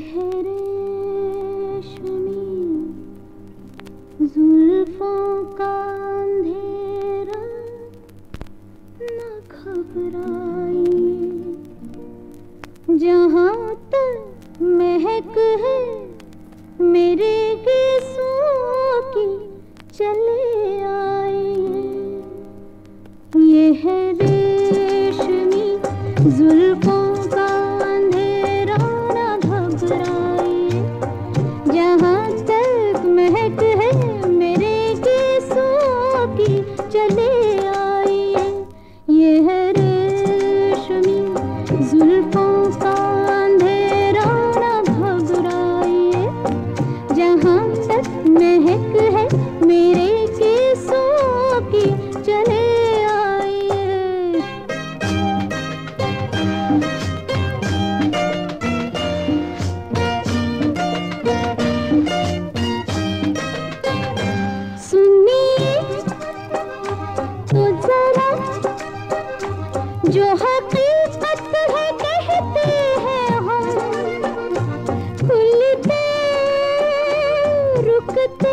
है जुल्फों का अंधेरा न घबराइए। जहाँ तक महक है, मेरे केसों की चले आइए। ये है रेशमी जुल्फों का जो हकीकत है कहते हैं हम। खुलते, रुकते,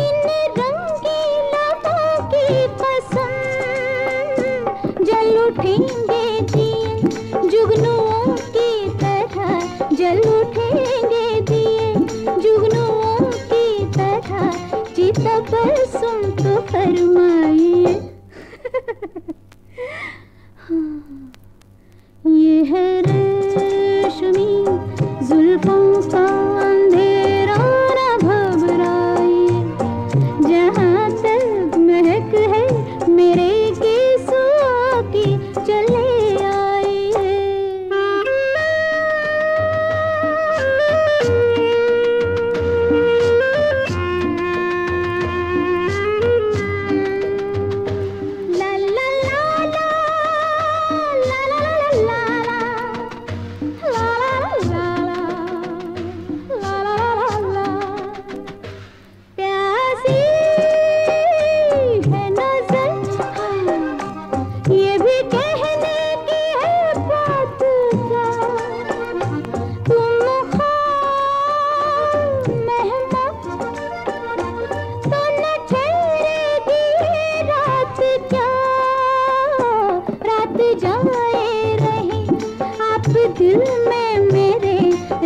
इन रंगीला की कसम जल उठेंगे दिए जुगनुओं की तरह। जल उठेंगे दिए जुगनुओं की तरह। चिता पर सुन तो फरमाइए Mm. जाए रहे आप दिल में मेरे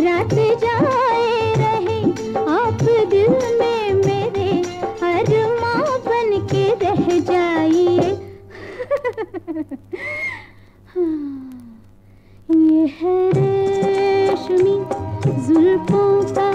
रात जाए ये है रेशमी जुल्फों का